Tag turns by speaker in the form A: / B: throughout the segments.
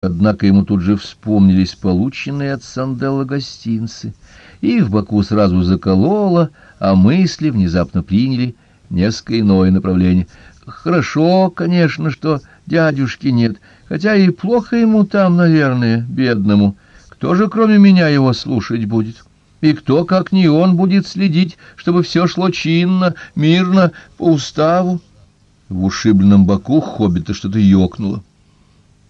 A: Однако ему тут же вспомнились полученные от Санделла гостинцы, и в боку сразу закололо, а мысли внезапно приняли несколько иное направление. Хорошо, конечно, что дядюшки нет, хотя и плохо ему там, наверное, бедному. Кто же, кроме меня, его слушать будет? И кто, как не он, будет следить, чтобы все шло чинно, мирно, по уставу? В ушибленном боку хоббита что-то ёкнуло.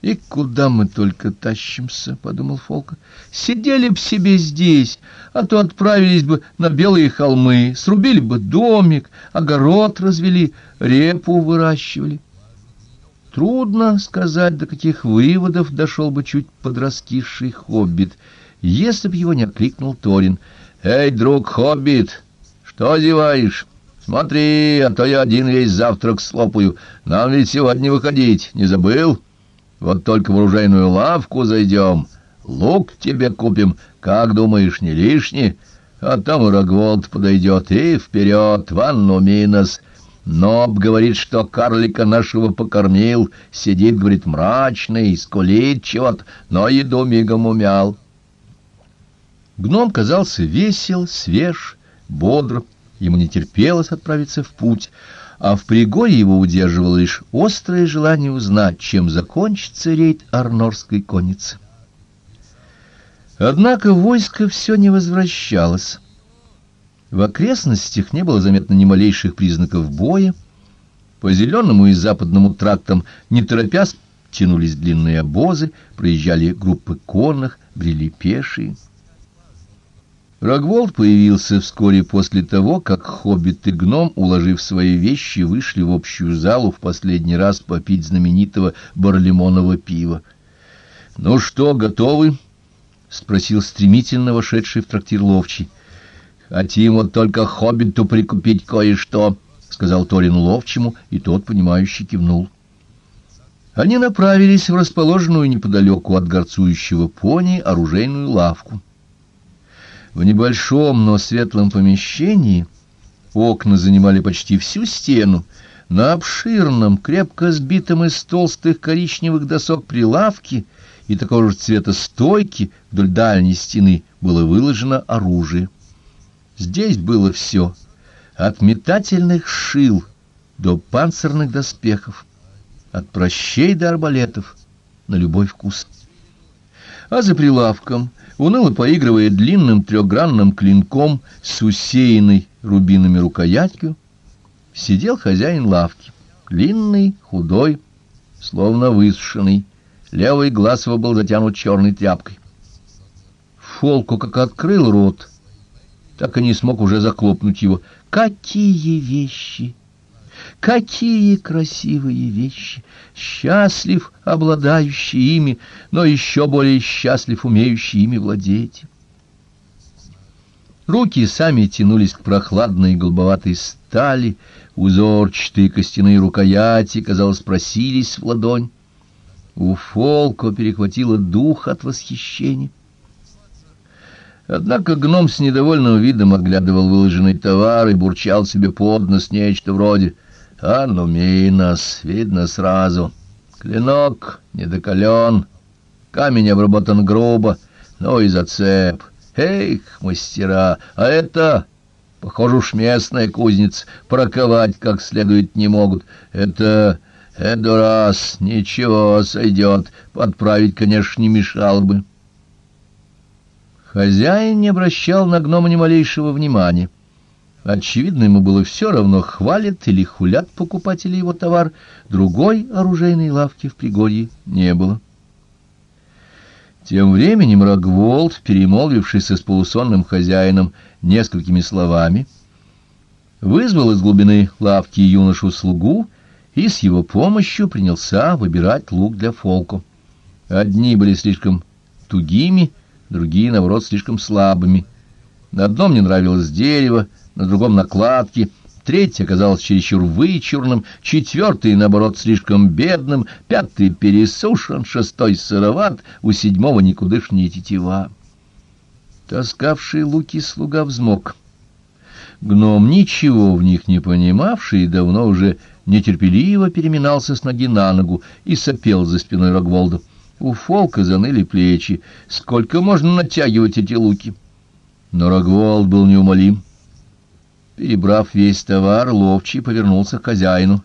A: «И куда мы только тащимся?» — подумал Фолка. «Сидели б себе здесь, а то отправились бы на белые холмы, срубили бы домик, огород развели, репу выращивали». Трудно сказать, до каких выводов дошел бы чуть подраскисший хоббит, если б его не окликнул Торин. «Эй, друг хоббит, что зеваешь? Смотри, а то я один весь завтрак слопаю. Нам ведь сегодня выходить, не забыл?» Вот только в оружейную лавку зайдем, лук тебе купим, как думаешь, не лишний? А там Рогволд подойдет, и вперед, ванну минос. Ноб говорит, что карлика нашего покормил, сидит, говорит, мрачный, скулит чего-то, но еду мигом умял. Гном казался весел, свеж, бодр, ему не терпелось отправиться в путь, а в пригоре его удерживало лишь острое желание узнать, чем закончится рейд арнорской конницы. Однако войско все не возвращалось. В окрестностях не было заметно ни малейших признаков боя. По зеленому и западному трактам, не торопясь, тянулись длинные обозы, проезжали группы конных, брели пешие. Рогволд появился вскоре после того, как хоббит и гном, уложив свои вещи, вышли в общую залу в последний раз попить знаменитого барлемонова пива. — Ну что, готовы? — спросил стремительно вошедший в трактир ловчий. — Хотим вот только хоббиту прикупить кое-что, — сказал Торин ловчему, и тот, понимающе кивнул. Они направились в расположенную неподалеку от горцующего пони оружейную лавку. В небольшом, но светлом помещении окна занимали почти всю стену. На обширном, крепко сбитом из толстых коричневых досок прилавке и такого же цвета стойки вдоль дальней стены было выложено оружие. Здесь было все, от метательных шил до панцирных доспехов, от прощей до арбалетов, на любой вкус. А за прилавком уныло поигрывая длинным трехгранным клинком с усеянной рубинами рукоятью, сидел хозяин лавки, длинный, худой, словно высушенный, левый глаз его был затянут черной тряпкой. Фолку как открыл рот, так и не смог уже захлопнуть его. Какие вещи! Какие красивые вещи! Счастлив, обладающий ими, но еще более счастлив, умеющий ими владеть. Руки сами тянулись к прохладной голубоватой стали, узорчатые костяные рукояти, казалось, просились в ладонь. У Фолко перехватило дух от восхищения. Однако гном с недовольным видом оглядывал выложенный товар и бурчал себе под нос нечто вроде — Ануминос, видно сразу. Клинок недокален, камень обработан грубо, но и зацеп. Эх, мастера, а это, похоже уж местная кузница, проковать как следует не могут. Это... Эдурас, ничего, сойдет. Подправить, конечно, не мешало бы. Хозяин не обращал на гнома ни малейшего внимания. Очевидно, ему было все равно, хвалят или хулят покупатели его товар. Другой оружейной лавки в Пригорье не было. Тем временем Рогволд, перемолвившись с полусонным хозяином несколькими словами, вызвал из глубины лавки юношу-слугу и с его помощью принялся выбирать лук для фолку. Одни были слишком тугими, другие, наоборот, слишком слабыми. На одном не нравилось дерево, на другом накладки, третий оказался чересчур вычурным, четвертый, наоборот, слишком бедным, пятый пересушен, шестой сыроват, у седьмого никудышняя тетива. Таскавший луки слуга взмок. Гном, ничего в них не понимавший, давно уже нетерпеливо переминался с ноги на ногу и сопел за спиной Рогволда. У Фолка заныли плечи. Сколько можно натягивать эти луки? Но Рогволд был неумолим. Перебрав весь товар, ловчий повернулся к хозяину.